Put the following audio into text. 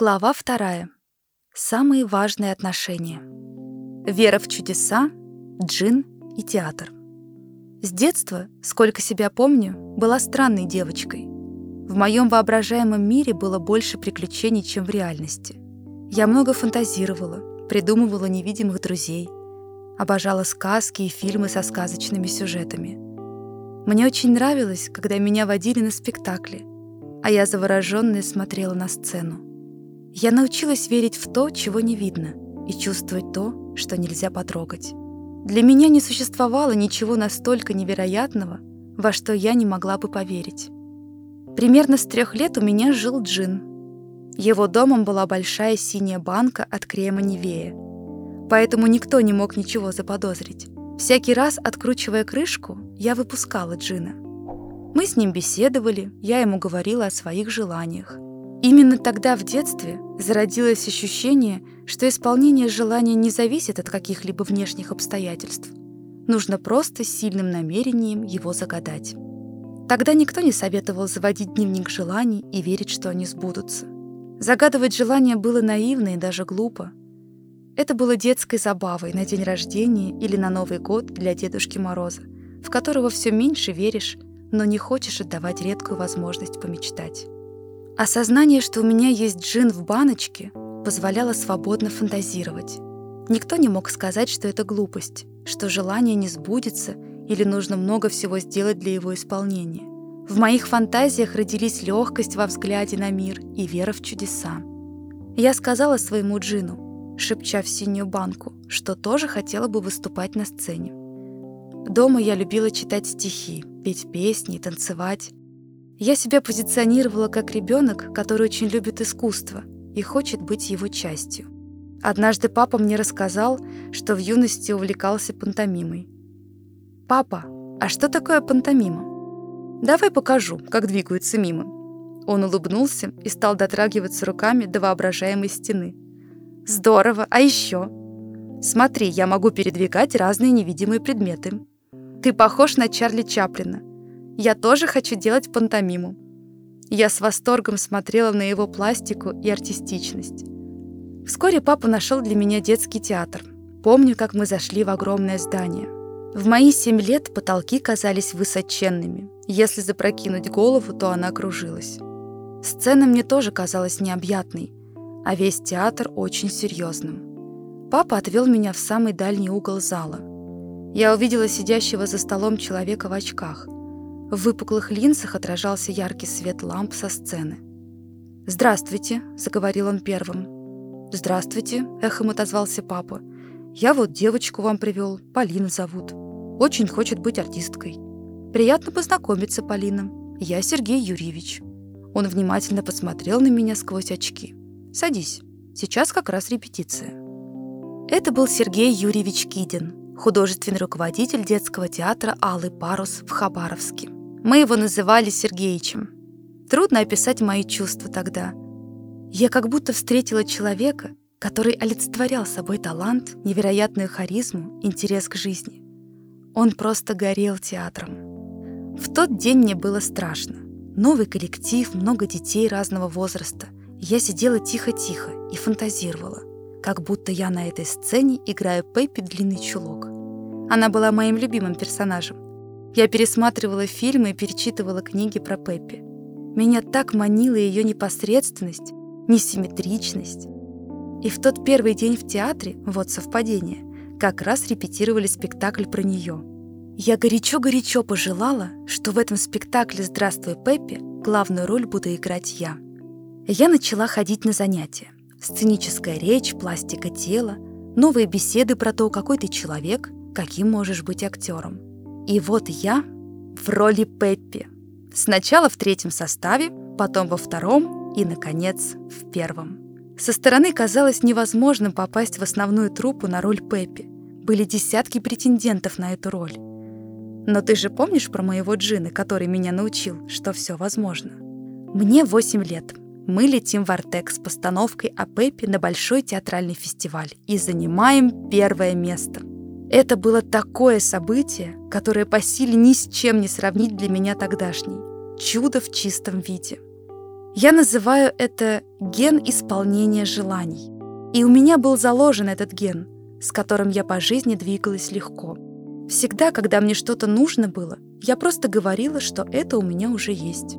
Глава вторая. Самые важные отношения. Вера в чудеса, джин и театр. С детства, сколько себя помню, была странной девочкой. В моем воображаемом мире было больше приключений, чем в реальности. Я много фантазировала, придумывала невидимых друзей, обожала сказки и фильмы со сказочными сюжетами. Мне очень нравилось, когда меня водили на спектакли, а я заворожённая смотрела на сцену. Я научилась верить в то, чего не видно, и чувствовать то, что нельзя потрогать. Для меня не существовало ничего настолько невероятного, во что я не могла бы поверить. Примерно с трех лет у меня жил Джин. Его домом была большая синяя банка от крема Невея. Поэтому никто не мог ничего заподозрить. Всякий раз, откручивая крышку, я выпускала Джина. Мы с ним беседовали, я ему говорила о своих желаниях. Именно тогда в детстве зародилось ощущение, что исполнение желания не зависит от каких-либо внешних обстоятельств. Нужно просто сильным намерением его загадать. Тогда никто не советовал заводить дневник желаний и верить, что они сбудутся. Загадывать желания было наивно и даже глупо. Это было детской забавой на день рождения или на Новый год для Дедушки Мороза, в которого все меньше веришь, но не хочешь отдавать редкую возможность помечтать. Осознание, что у меня есть джин в баночке, позволяло свободно фантазировать. Никто не мог сказать, что это глупость, что желание не сбудется или нужно много всего сделать для его исполнения. В моих фантазиях родились легкость во взгляде на мир и вера в чудеса. Я сказала своему джину, шепча в синюю банку, что тоже хотела бы выступать на сцене. Дома я любила читать стихи, петь песни, танцевать. Я себя позиционировала как ребенок, который очень любит искусство и хочет быть его частью. Однажды папа мне рассказал, что в юности увлекался пантомимой. «Папа, а что такое пантомима?» «Давай покажу, как двигаются мимо». Он улыбнулся и стал дотрагиваться руками до воображаемой стены. «Здорово! А еще?» «Смотри, я могу передвигать разные невидимые предметы. Ты похож на Чарли Чаплина. Я тоже хочу делать пантомиму. Я с восторгом смотрела на его пластику и артистичность. Вскоре папа нашел для меня детский театр. Помню, как мы зашли в огромное здание. В мои семь лет потолки казались высоченными. Если запрокинуть голову, то она кружилась. Сцена мне тоже казалась необъятной, а весь театр очень серьезным. Папа отвел меня в самый дальний угол зала. Я увидела сидящего за столом человека в очках — в выпуклых линзах отражался яркий свет ламп со сцены. «Здравствуйте», — заговорил он первым. «Здравствуйте», — эхом отозвался папа. «Я вот девочку вам привел, Полина зовут. Очень хочет быть артисткой. Приятно познакомиться, Полина. Я Сергей Юрьевич». Он внимательно посмотрел на меня сквозь очки. «Садись. Сейчас как раз репетиция». Это был Сергей Юрьевич Кидин, художественный руководитель детского театра «Алый парус» в Хабаровске. Мы его называли Сергеичем. Трудно описать мои чувства тогда. Я как будто встретила человека, который олицетворял собой талант, невероятную харизму, интерес к жизни. Он просто горел театром. В тот день мне было страшно. Новый коллектив, много детей разного возраста. Я сидела тихо-тихо и фантазировала, как будто я на этой сцене играю Пеппи Длинный Чулок. Она была моим любимым персонажем. Я пересматривала фильмы и перечитывала книги про Пеппи. Меня так манила ее непосредственность, несимметричность. И в тот первый день в театре, вот совпадение, как раз репетировали спектакль про нее. Я горячо-горячо пожелала, что в этом спектакле «Здравствуй, Пеппи» главную роль буду играть я. Я начала ходить на занятия. Сценическая речь, пластика тела, новые беседы про то, какой ты человек, каким можешь быть актером. И вот я в роли Пеппи. Сначала в третьем составе, потом во втором и, наконец, в первом. Со стороны казалось невозможным попасть в основную труппу на роль Пеппи. Были десятки претендентов на эту роль. Но ты же помнишь про моего Джина, который меня научил, что все возможно? Мне 8 лет. Мы летим в Артек с постановкой о Пеппи на большой театральный фестиваль и занимаем первое место — это было такое событие, которое по силе ни с чем не сравнить для меня тогдашней. Чудо в чистом виде. Я называю это ген исполнения желаний. И у меня был заложен этот ген, с которым я по жизни двигалась легко. Всегда, когда мне что-то нужно было, я просто говорила, что это у меня уже есть.